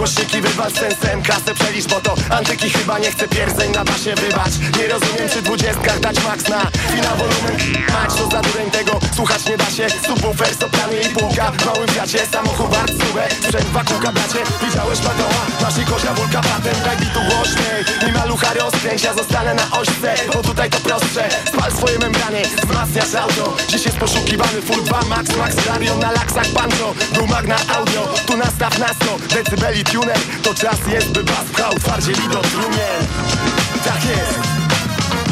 głoszyki wywal sensem. Kasę przelisz, bo to antyki chyba nie chce pierdzeń na basie wybacz Nie rozumiem przy dwudziestkach dać max na Finał wolumen. Mać, to za dureń tego słuchać nie da się. Subwoofer, soprany i półka w małym wiacie Samochód wart stówę, sprzęt dwa kółka bracie. Widziałeś patoła, masz i kozia wulka patem Daj bitu głośniej. I malucha rozkręć Ja zostanę na ośce, bo tutaj to prostsze. Spal swoje membrany, wzmacniasz auto Dziś jest poszukiwany full 2 max, max radio na laksach pancho Był magna audio, tu nastaw na 100 Decybeli to czas jest by bas pchał Twardzie lido trumien Tak jest.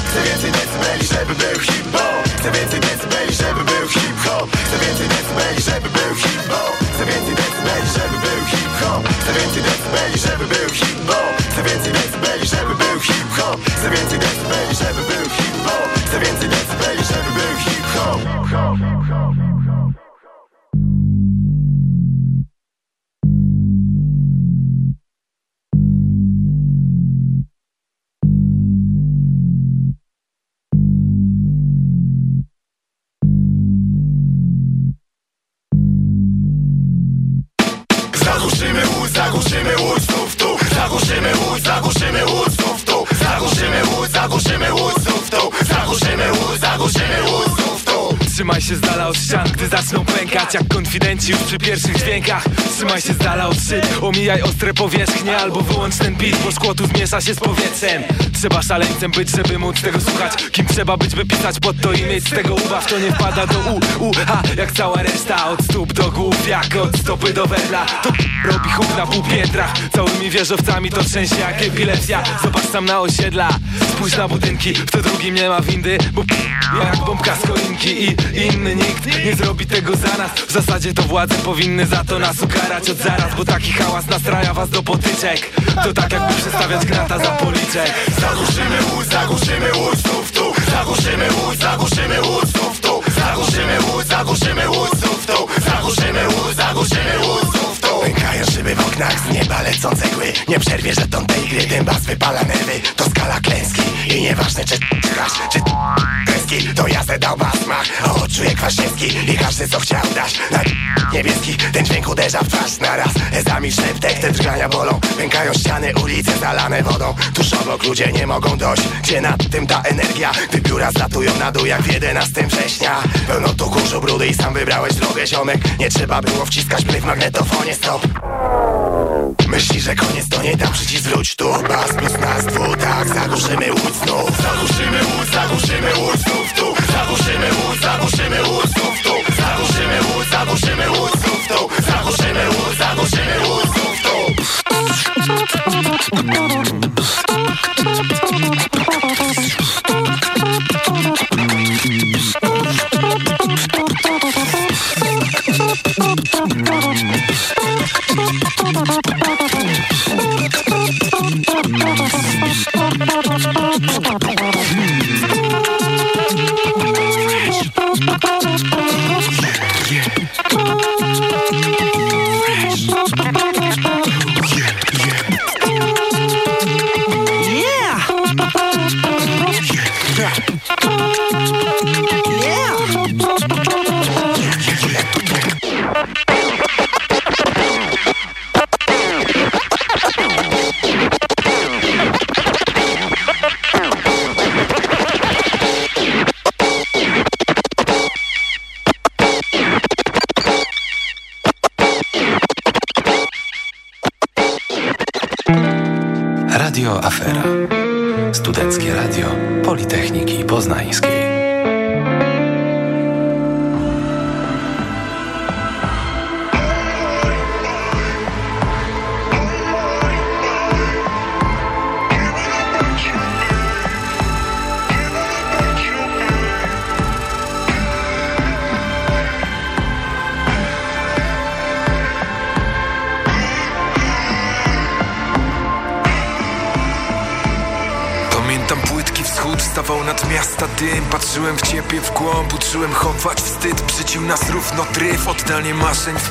Chcę więcej decybeli, żeby był hip-hop. Chcę więcej decybeli, żeby był hip-hop. Chcę więcej decybeli, żeby był hip-hop. Chcę więcej decybeli, żeby był hip-hop. Chcę więcej decybeli, żeby był hip-hop. Chcę więcej decybeli, żeby był hip-hop. Chcę więcej decybeli, żeby był hip-hop. Chcę więcej decybeli, żeby był hip-hop Trzymaj się z dala od ścian, gdy zaczną pękać Jak konfidenci już przy pierwszych dźwiękach. Trzymaj się z dala od szyb, omijaj ostre powierzchnie Albo wyłącz ten beat, bo szkło tu zmiesza się z powietrzem. Trzeba szaleńcem być, żeby móc tego słuchać. Kim trzeba być, by pisać pod to i mieć z tego ubaw To nie wpada do u, u, ha, jak cała reszta Od stóp do głów, jak od stopy do wedla To robi huk na pół piętrach Całymi wieżowcami to trzęsie jak epilepsja. Zobacz tam na osiedla, spójrz na budynki W to drugim nie ma windy, bo jak bombka z choinki I inny nikt nie zrobi tego za nas. W zasadzie to władze powinny za to nas ukarać od zaraz Bo taki hałas nastraja was do potyczek. To tak jakby przestawiać grata za policzek. Zagłuszymy łódź, zagłuszymy łódź znów tu. Zagłuszymy łódź, zagłuszymy łódź znów tu. Zagłuszymy łódź, zagłuszymy łódź znów tu. Zagłuszymy łódź, zagłuszymy łódź znów Pękają szyby w oknach, z nieba lecą cegły Nie przerwie żeton tej gry, ten bas wypala nerwy. To skala klęski i nieważne czy grasz, czy kreski To ja se dał basmach, a odczuję kwaśniewski I każdy co chciał dać na niebieski Ten dźwięk uderza w twarz naraz. Zami szeptek, te drgania bolą. Pękają ściany, ulice zalane wodą. Tuż obok ludzie nie mogą dojść. Gdzie nad tym ta energia? Gdy biura zlatują na dół jak w 11 września. Pełno tu kurzu, brudy i sam wybrałeś drogę ziomek. Nie trzeba było wciskać play w magnetofonie, stop. Myśli, że koniec to nie tam przycisk wróć tu. Bas plus nas dwu, tak zagłuszymy łódź znów. Zagłuszymy łódź, zagłuszymy łódź znów tu. Zagłuszymy łódź, zagłuszymy łódź znów tu. Zagłuszymy łódź, zagłuszymy łódź znów tu. Zagłuszymy łódź, zagłuszymy łódź znów tu Hmm.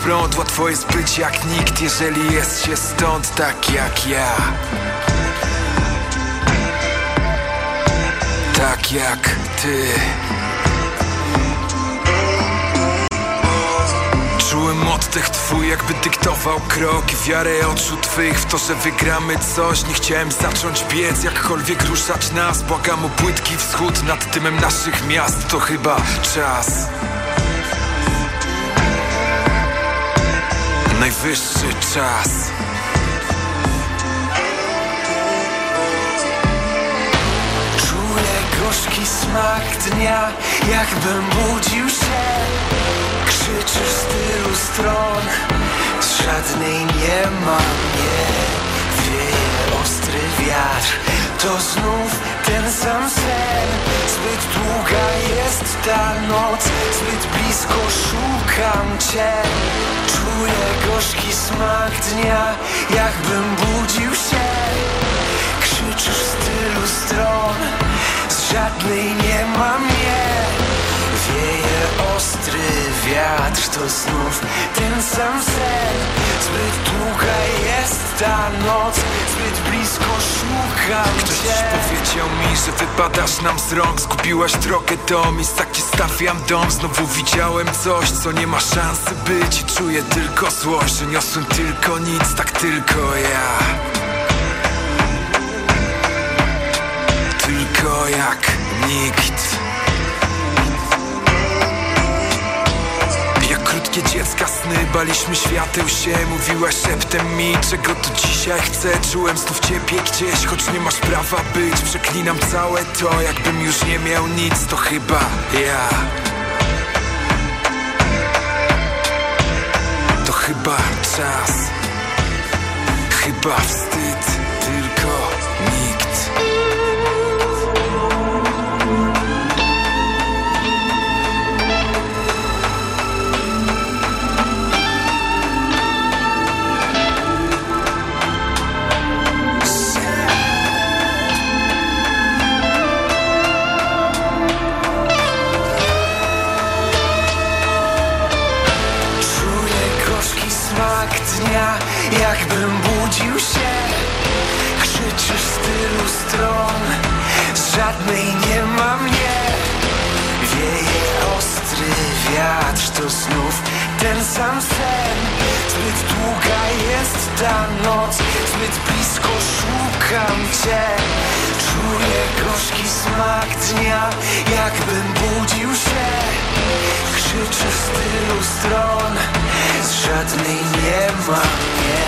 Prąd Łatwo jest być jak nikt, jeżeli jest się stąd tak jak ja. Tak jak ty. Czułem oddech twój jakby dyktował krok. Wiarę oczu twych w to, że wygramy coś. Nie chciałem zacząć biec, jakkolwiek ruszać nas. Błagam o płytki wschód nad dymem naszych miast. To chyba czas Najwyższy czas. Czuję gorzki smak dnia Jakbym budził się. Krzyczysz z tylu stron żadnej nie ma mnie. Wieje ostry wiatr To znów ten sam sen Zbyt długa jest ta noc Zbyt blisko szukam cię. Czuję gorzki smak dnia Jakbym budził się. Krzyczysz z tylu stron Z żadnej nie ma mnie ostry wiatr To znów ten sam sen. Zbyt długa jest ta noc Zbyt blisko szukam Ktoś cię. powiedział mi, że wypadasz nam z rąk. Zgubiłaś drogę do miejsc, takie stawiam dom. Znowu widziałem coś, co nie ma szansy być. I czuję tylko złość, że niosłem tylko nic, tak tylko ja. Tylko jak nikt Jak krótkie dziecka sny Baliśmy świateł się. Mówiłaś szeptem mi Czego tu dzisiaj chcę. Czułem znów ciebie gdzieś Choć nie masz prawa być. Przeklinam całe to Jakbym już nie miał nic. To chyba ja. To chyba czas. Chyba wstyd stron. Z żadnej nie ma mnie. Wieje ostry wiatr To znów. Ten sam sen Zbyt długa jest ta noc. Zbyt blisko szukam cię. Czuję gorzki smak dnia Jakbym budził się. Krzyczysz z tylu stron. Z żadnej nie ma mnie.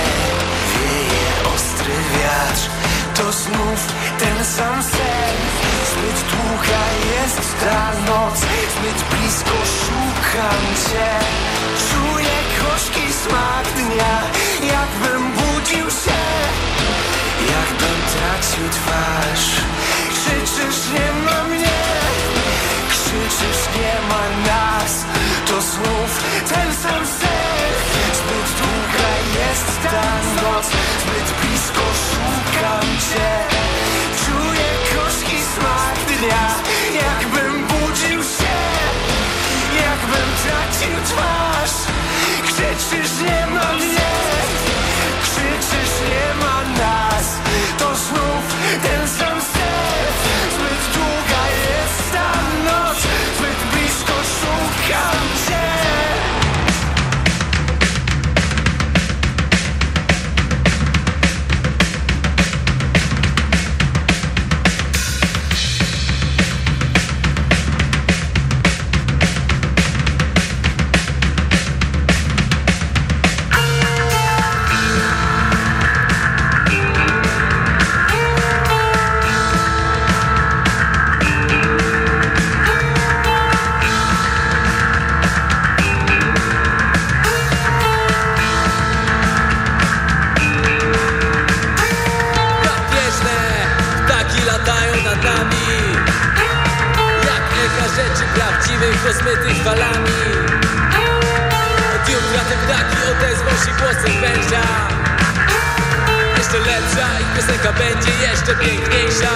Wieje ostry wiatr To znów ten sam sen Zbyt długa jest ta noc. Zbyt blisko szukam cię. Czuję gorzki smak dnia. Jakbym budził się Jakbym tracił twarz. Krzyczysz nie ma mnie. Krzyczysz nie ma nas. To znów ten sam sen. Zbyt długa jest ta noc szukam rozmytych falami Od jutra te ptaki odezwą się głosem węża. Jeszcze lepsza ich piosenka będzie jeszcze piękniejsza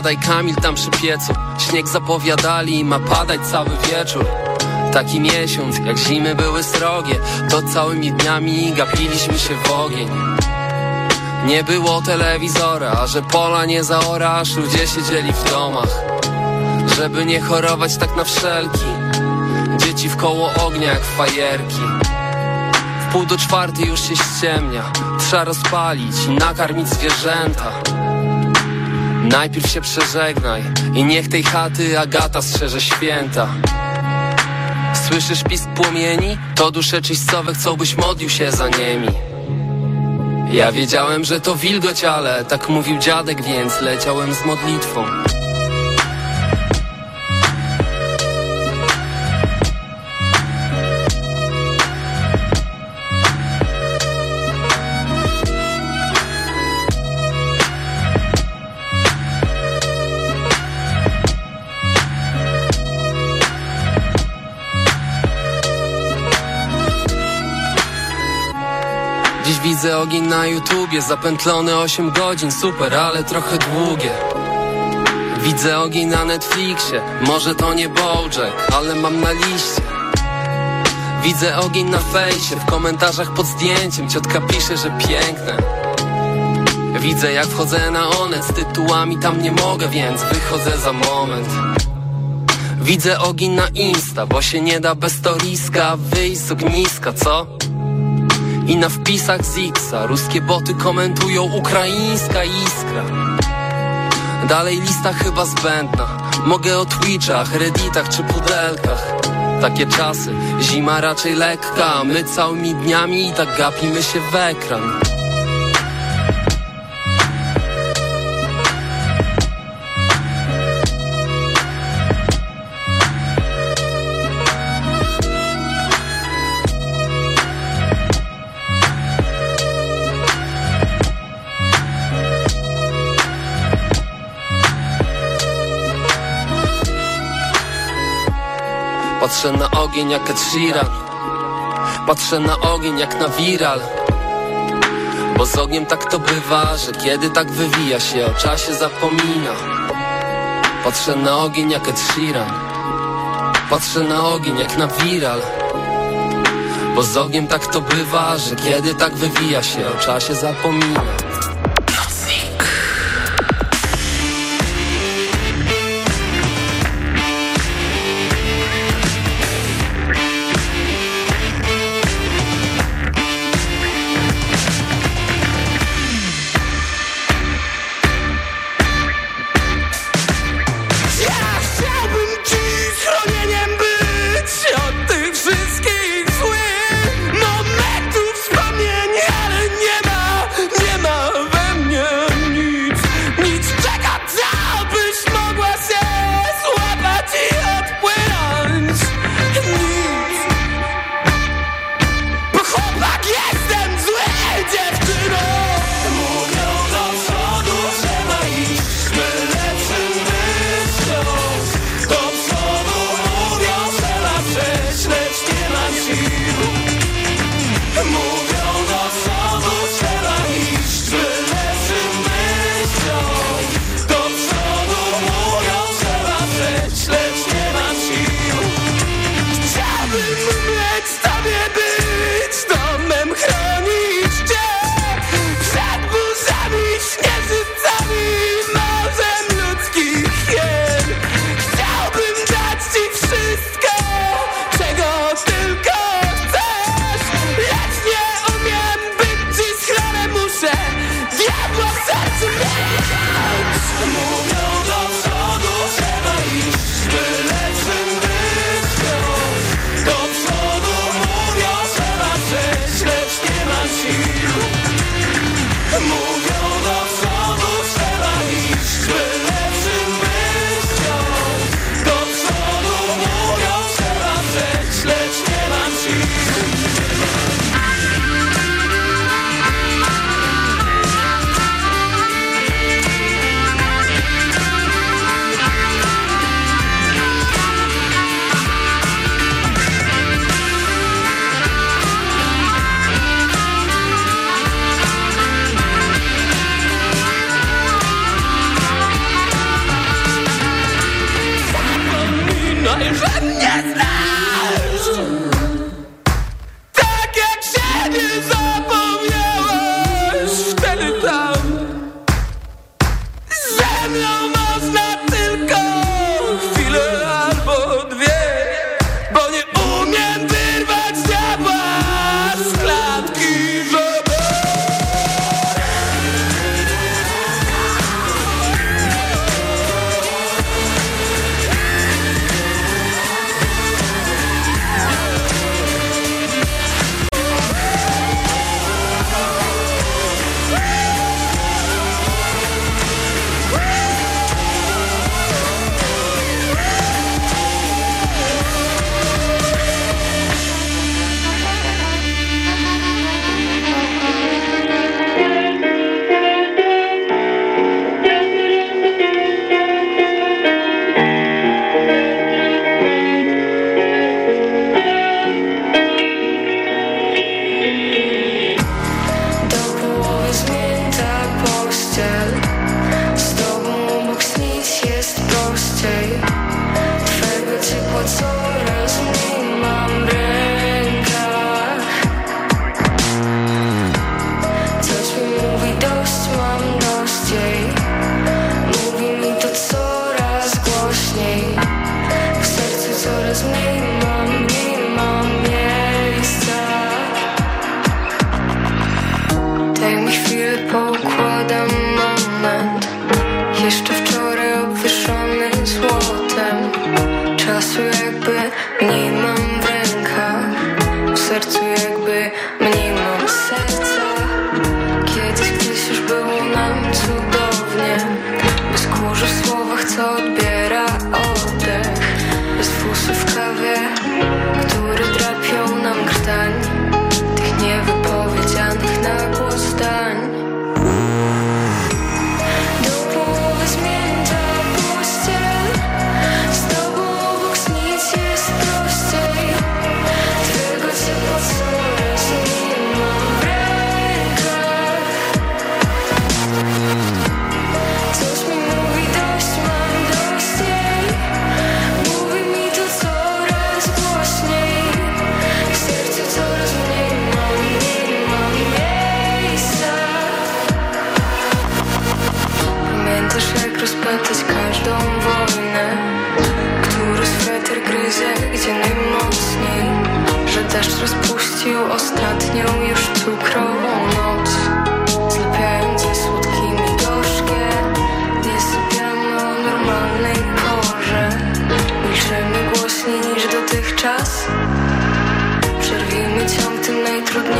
Siadaj Kamil tam przy piecu. Śnieg zapowiadali ma padać cały wieczór. Taki miesiąc, jak zimy były srogie To całymi dniami gapiliśmy się w ogień. Nie było telewizora, a że pola nie zaorasz Ludzie siedzieli w domach? Żeby nie chorować tak na wszelki. Dzieci w koło ognia jak fajerki. W pół do czwartej już się ściemnia. Trzeba rozpalić i nakarmić zwierzęta Najpierw się przeżegnaj i niech tej chaty Agata strzeże święta. Słyszysz pisk płomieni? To dusze czyścowe chcą byś modlił się za niemi. Ja wiedziałem, że to wilgoć, ale tak mówił dziadek, więc leciałem z modlitwą ogień na YouTubie, zapętlony 8 godzin, super, ale trochę długie. Widzę ogień na Netflixie, może to nie Bojack, ale mam na liście. Widzę ogień na fejsie, w komentarzach pod zdjęciem Ciotka pisze, że piękne Widzę jak wchodzę na onet z tytułami tam nie mogę, więc wychodzę za moment Widzę ogień na Insta, bo się nie da bez toriska Wyjść z ogniska, co? I na wpisach z Xa ruskie boty komentują ukraińska iskra. Dalej lista chyba zbędna. Mogę o Twitchach, Redditach czy pudelkach. Takie czasy Zima raczej lekka, my całymi dniami i tak gapimy się w ekran Patrzę na ogień jak Ed Patrzę na ogień jak na viral. Bo z ogniem tak to bywa, że kiedy tak wywija się o czasie zapomina. Patrzę na ogień jak Ed Patrzę na ogień jak na viral. Bo z ogniem tak to bywa, że kiedy tak wywija się o czasie zapomina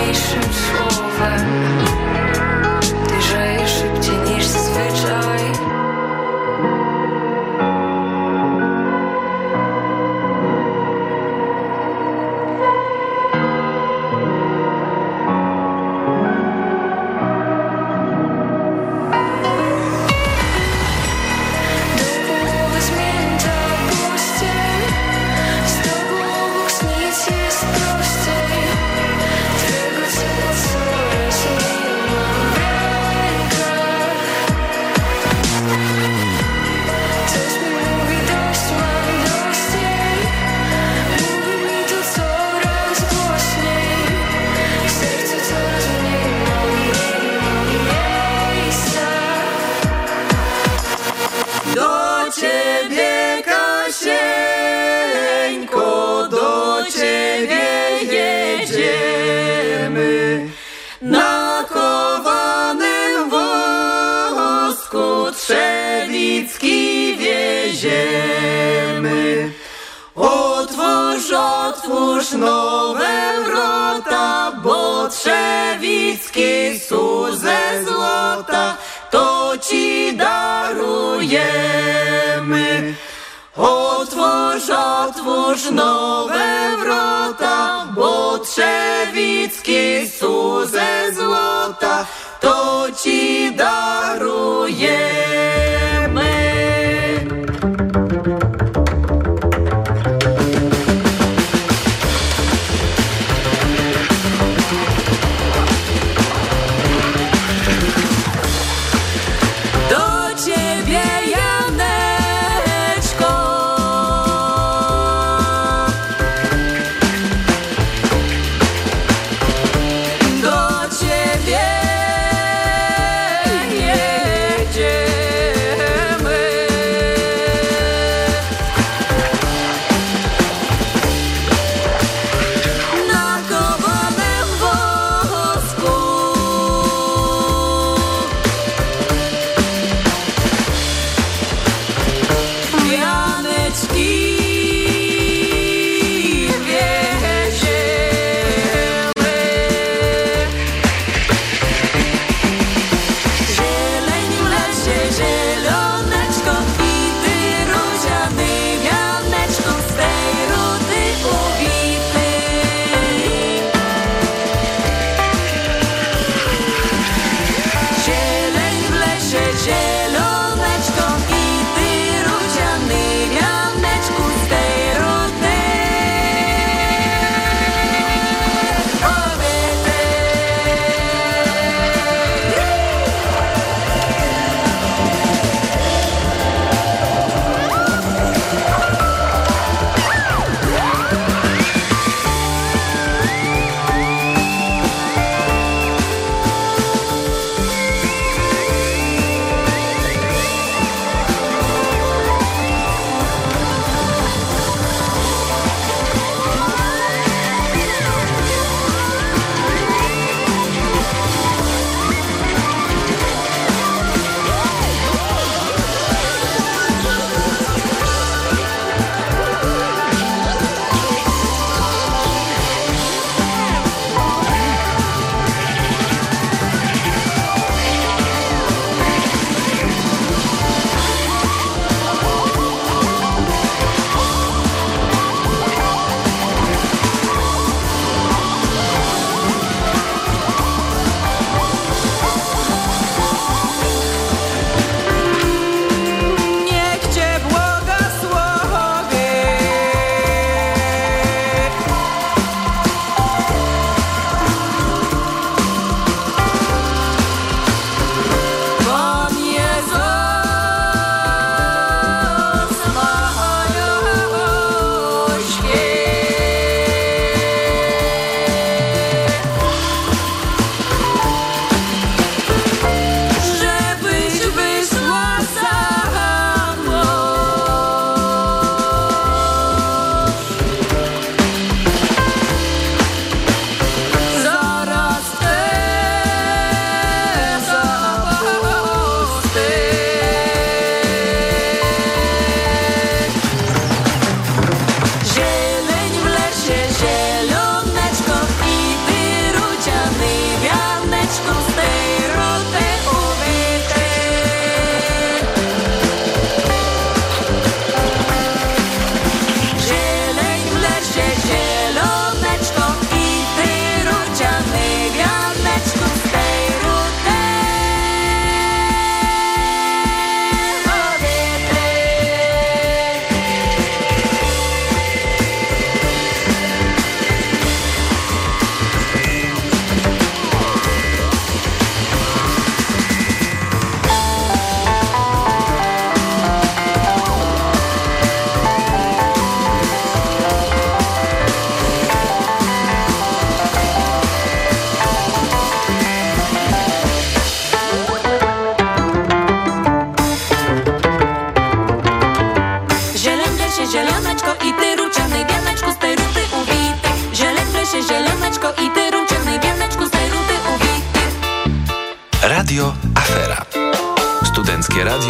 do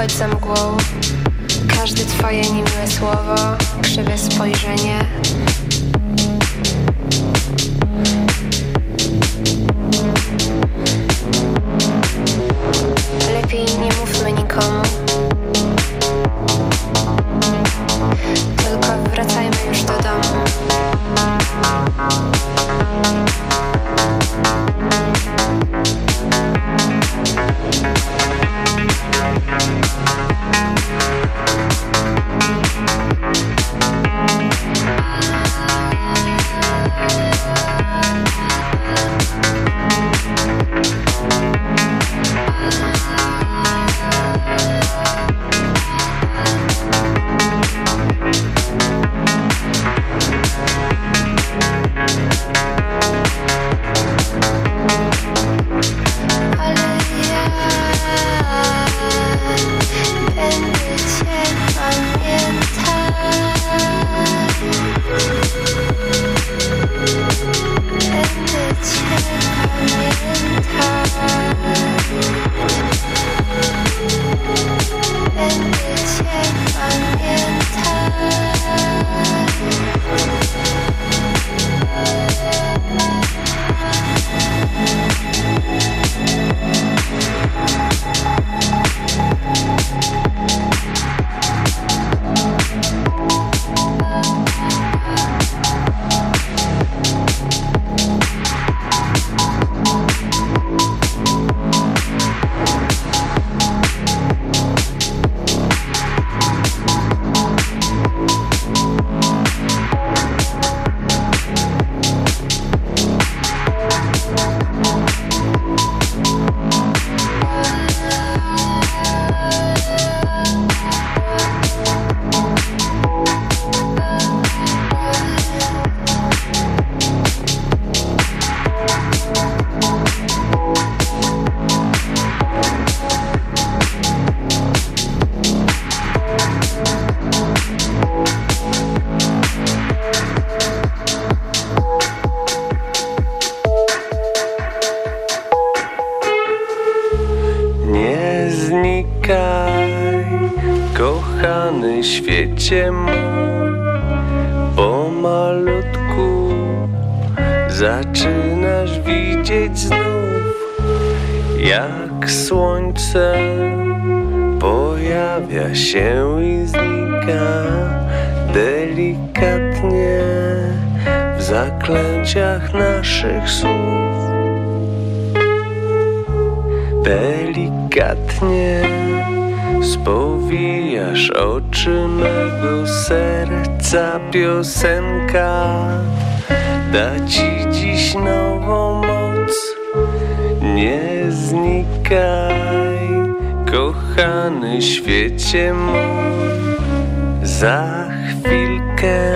Zaklęciach serca piosenka. Da ci dziś nową moc, nie znikaj, kochany świecie mój. Za chwilkę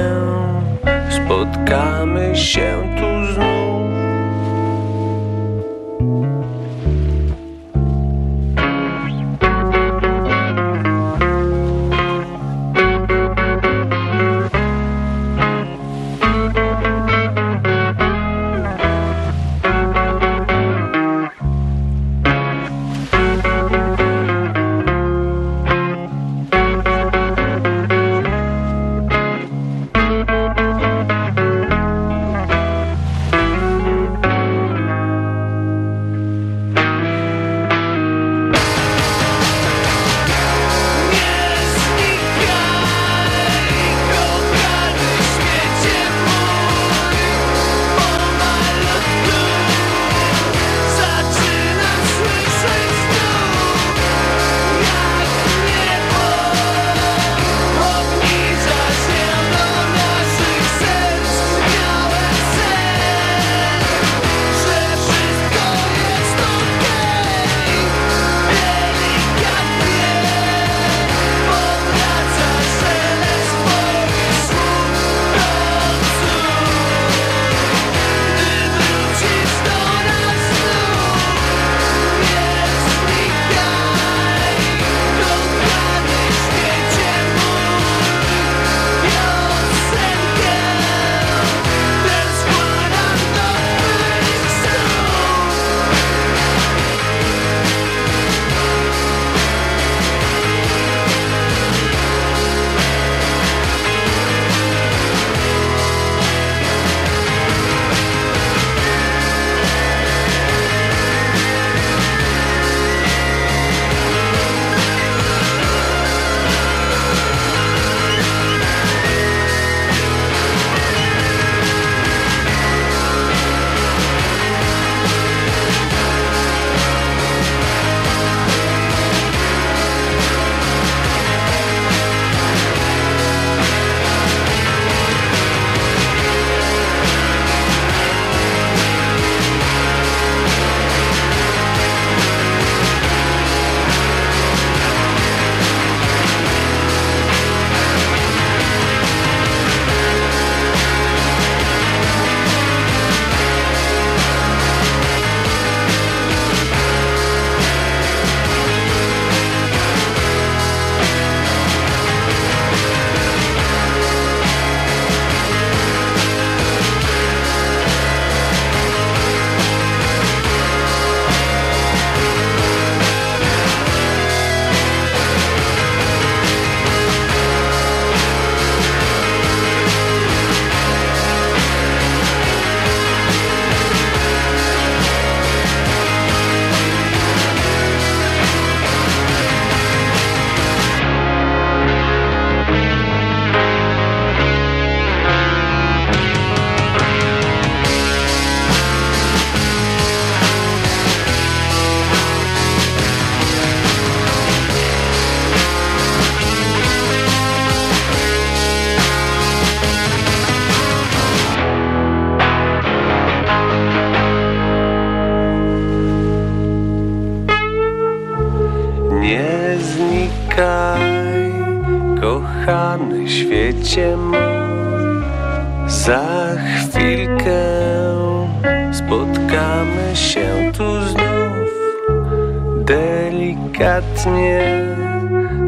spotkamy się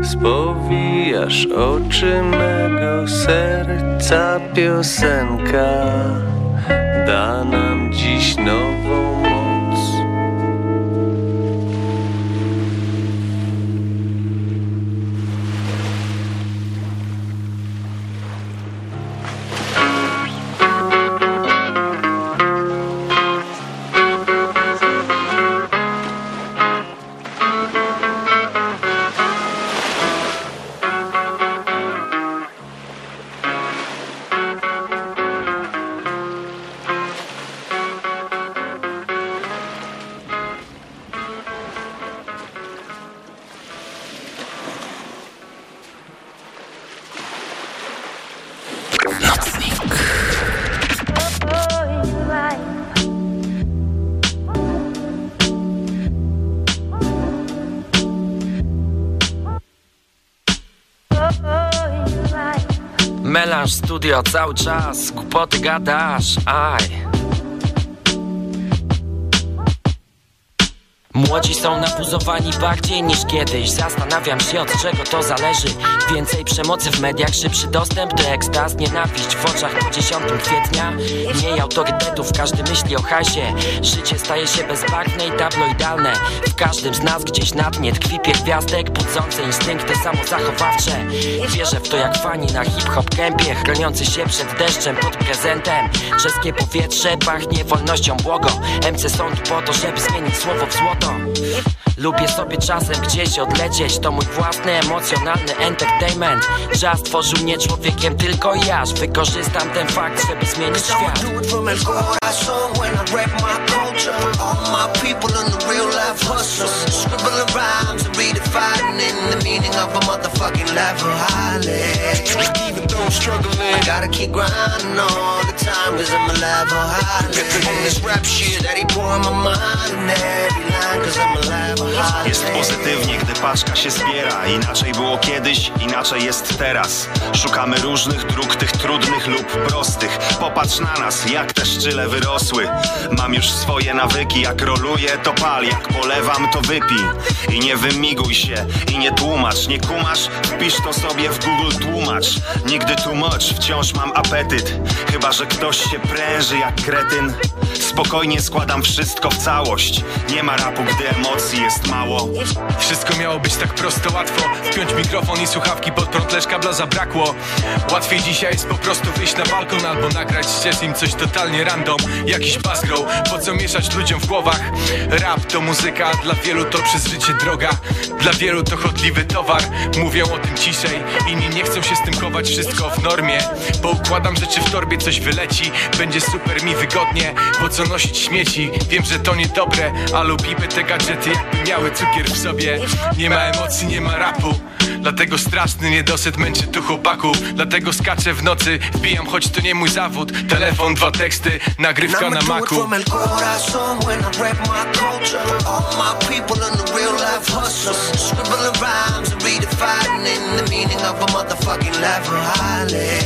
spowijasz oczy mego serca Piosenka da nam dziś nową studio cały czas, głupoty gadasz, aj. Młodzi są napuzowani bardziej niż kiedyś. Zastanawiam się od czego to zależy. Więcej przemocy w mediach, szybszy dostęp do ekstaz Nienawiść w oczach po 10 kwietnia. Mniej autorytetów, każdy myśli o hasie. Życie staje się bezbarwne i tabloidalne W każdym z nas gdzieś na dnie tkwi pierwiastek Budzące instynkty samozachowawcze. Wierzę w to jak fani na hip-hop kępie Chroniący się przed deszczem pod prezentem. Czeskie powietrze pachnie wolnością błogo MC są tu po to, żeby zmienić słowo w złoto. Lubię sobie czasem gdzieś odlecieć To mój własny emocjonalny entertainment. Jazz tworzył mnie człowiekiem tylko ja Wykorzystam ten fakt, żeby zmienić świat Even though I'm struggling, gotta keep grinding all the time Cause I'm a level on this rap shit that he pouring my mind in every line Cause I'm a level Jest pozytywnie, gdy paczka się zbiera. Inaczej było kiedyś, inaczej jest teraz. Szukamy różnych dróg, tych trudnych lub prostych. Popatrz na nas, jak te szczyle wyrosły. Mam już swoje nawyki, jak roluję to pal. Jak polewam to wypij. I nie wymiguj się, i nie tłumacz Nie Wpisz to sobie w Google tłumacz. Nigdy much, wciąż mam apetyt. Chyba, że ktoś się pręży jak kretyn. Spokojnie składam wszystko w całość. Nie ma rapu, gdy emocji jest mało. Wszystko miało być tak prosto, łatwo. Wpiąć mikrofon i słuchawki pod prąd, lecz kabla zabrakło. Łatwiej dzisiaj jest po prostu wyjść na balkon Albo nagrać ścież im coś totalnie random. Jakiś basgrow, po co mieszać ludziom w głowach? Rap to muzyka, dla wielu to przez życie droga. Dla wielu to chodliwy towar Mówią o tym ciszej, inni nie chcą się z tym chować Wszystko w normie, bo układam rzeczy w torbie Coś wyleci, będzie super mi wygodnie Po co nosić śmieci, wiem, że to niedobre A lubimy te gadżety jakby miały cukier w sobie. Nie ma emocji, nie ma rapu. Dlatego straszny niedosyt męczy tu chłopaków Dlatego skaczę w nocy, wbijam choć to nie mój zawód. Telefon, dwa teksty, nagrywka na maku. Scribbling rhymes and the meaning of a motherfucking level highly.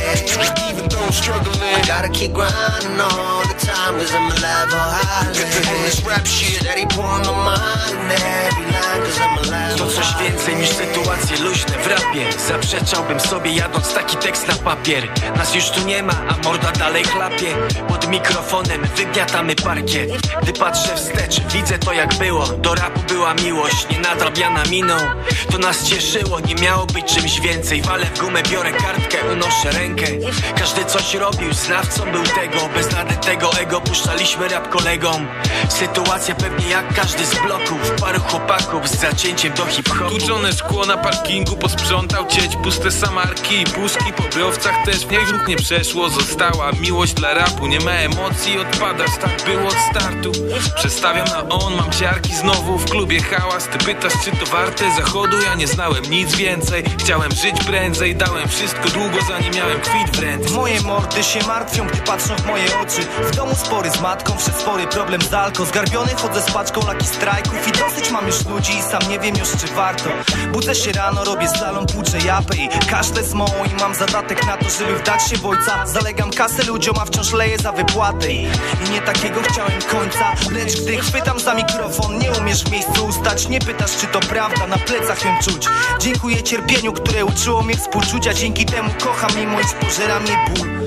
Even though I'm struggling, I gotta keep grinding all the time cause I'm a level highly. Dripping on this rap shit. That he pouring my mind in every line cause I'm a level To coś więcej niż sytuacje luźne w rapie. Zaprzeczałbym sobie jadąc taki tekst na papier. Nas już tu nie ma, a morda dalej chlapie. Pod mikrofonem wygniatamy parkiet Gdy patrzę wstecz, widzę to jak było. Do rapu była miłość, nie nadrabiana miną. To nas cieszyło, nie miało być czymś więcej. Walę w gumę, biorę kartkę, unoszę rękę. Każdy coś robił, znawcą był tego. Bez nadętego ego puszczaliśmy rap kolegom. Sytuacja pewnie jak każdy z bloków. Paru chłopaków z zacięciem do hip-hopu. Tłuczone szkło na parkingu posprzątał cieć. Puste samarki i puszki po browcach też. W niej ruch nie przeszło, została miłość dla rapu. Nie ma emocji, odpadasz, tak było od startu. Przestawiam na on, mam ciarki znowu w klubie hałas. Ty pytasz czy to warte zachodu, ja nie znałem nic więcej. Chciałem żyć prędzej, dałem wszystko długo zanim miałem kwit w ręce. Moje mordy się martwią, gdy patrzą w moje oczy. W domu spory z matką, przez spory problem z alko. Zgarbiony chodzę z paczką laki strajków I dosyć mam już ludzi i sam nie wiem już czy warto. Budzę się rano, robię slalom, płuczę japę I kaszlę z mołą i mam zadatek na to, żeby wdać się w ojca. Zalegam kasę ludziom, a wciąż leję za wypłatę. I, I nie takiego chciałem końca Lecz gdy chwytam za mikrofon, nie umiesz w miejscu ustać. Nie pytasz czy to prawda, na plecach ją czuć. Dziękuję cierpieniu, które uczyło mnie współczucia. Dzięki temu kocham mimo iż pożera mnie ból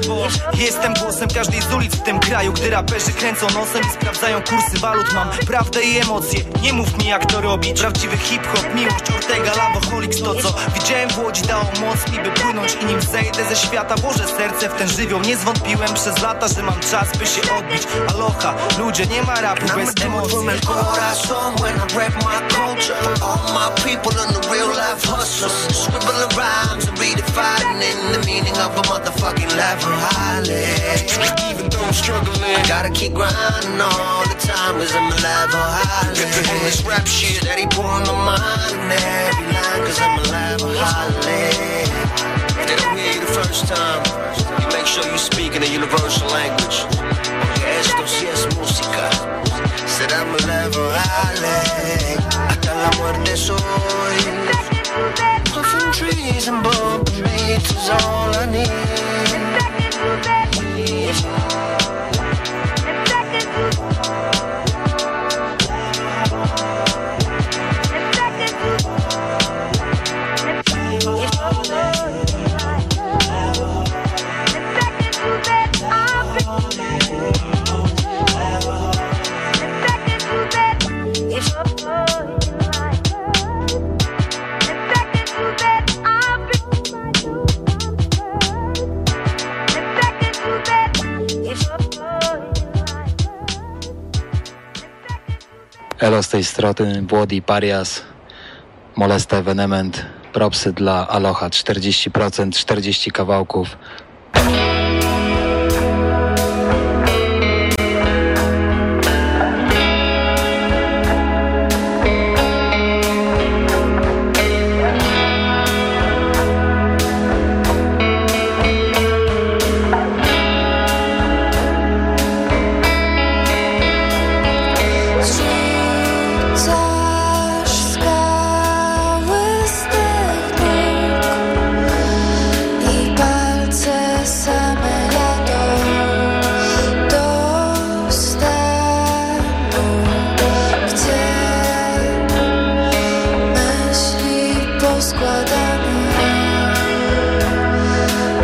Jestem głosem każdej z ulic w tym kraju Gdy raperzy kręcą nosem i sprawdzają kursy walut. Mam prawdę i emocje, nie mów mi jak to robić. Prawdziwy hip-hop, miłość, Ortega, Lavoholics To co? Widziałem w Łodzi dało moc mi by płynąć I nim zejdę ze świata, włożę serce w ten żywioł. Nie zwątpiłem przez lata, że mam czas by się odbić. Aloha, ludzie, nie ma rapu bez emocji. Scribbling rhymes and redefining the meaning of a motherfucking highly. Even though I'm struggling, I gotta keep grinding all the time cause I'm a level. Dripping on this rap shit that he pouring my mind in every line cause I'm a level. They don't hear you the first time, you make sure you speak in a universal language. Esto sí es música. Será mi level highly. Hasta la muerte soy. Puffing trees and bumping beats is all I need that we Elo z tej strony, Błody Parias, Molesta Evenement, propsy dla Aloha 40%, 40 kawałków.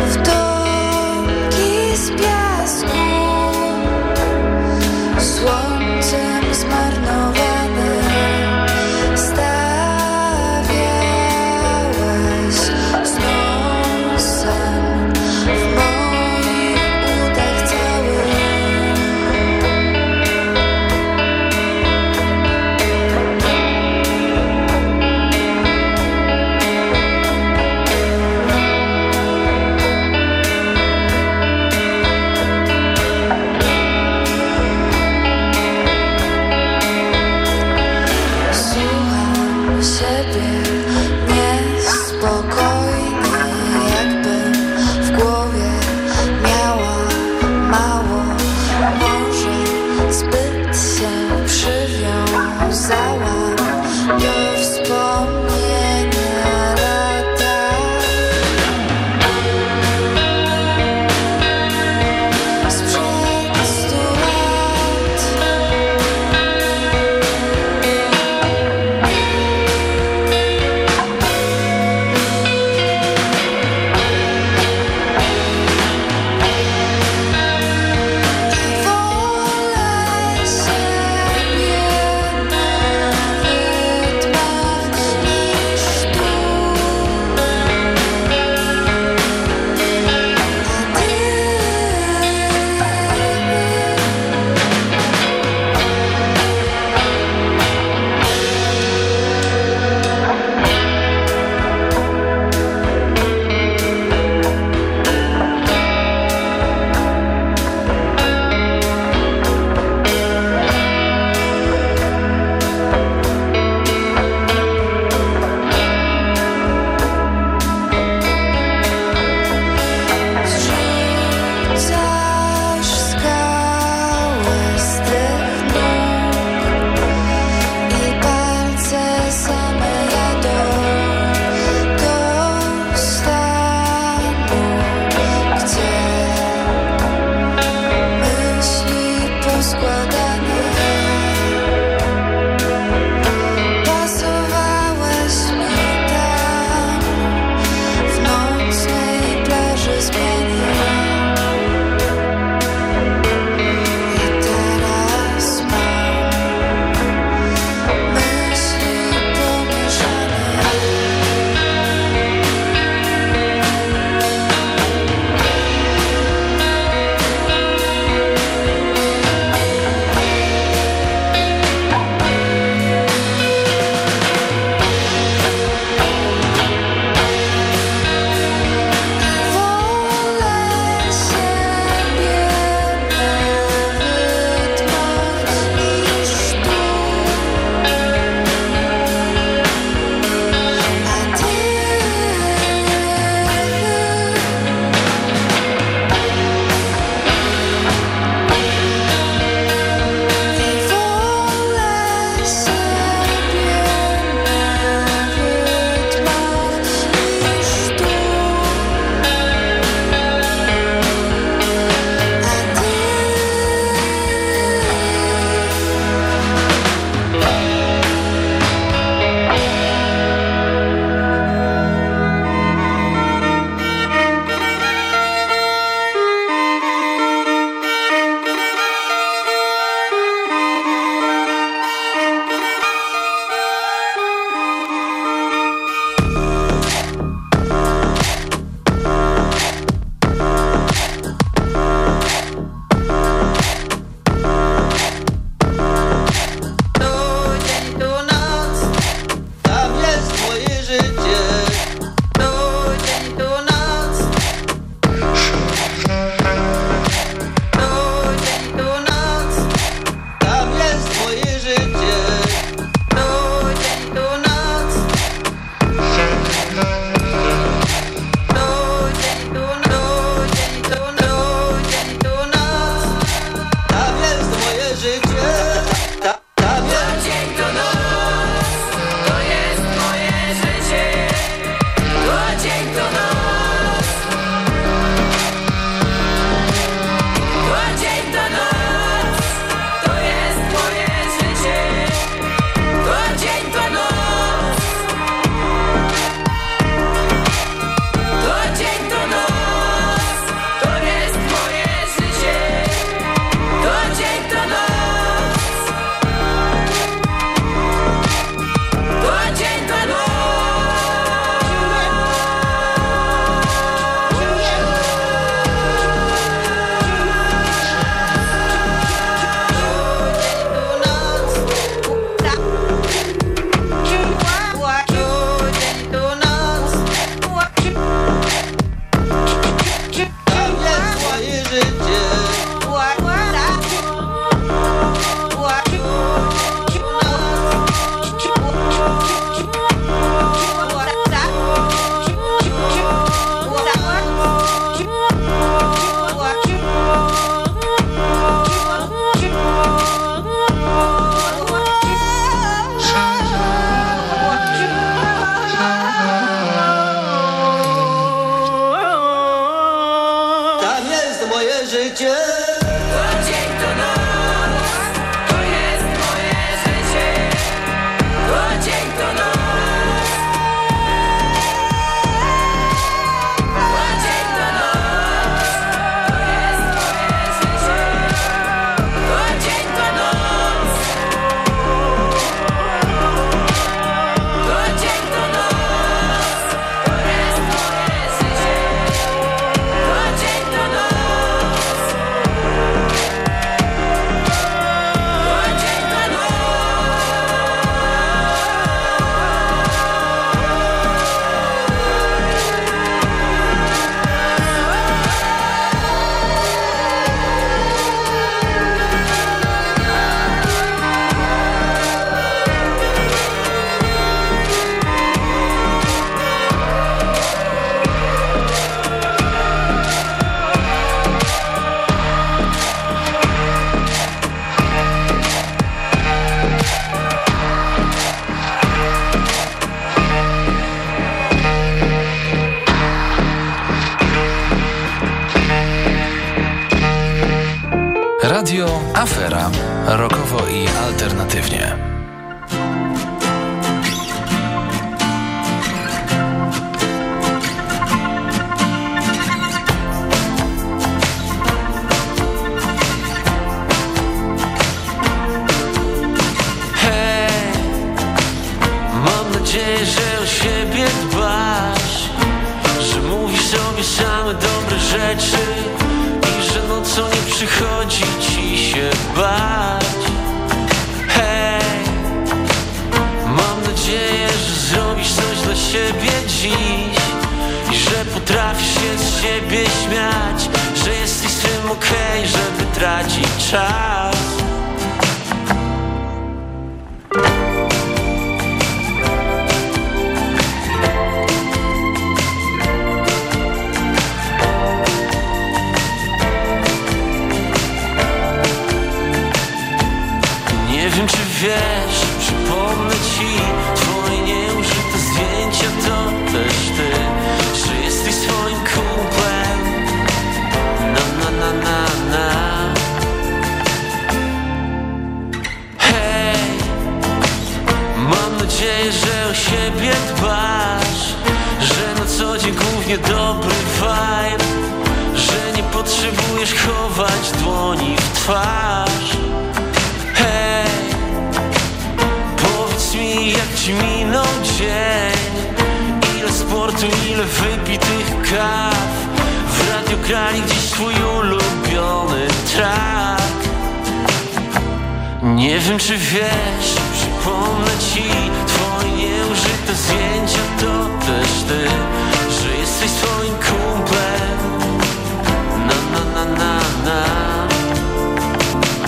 W domki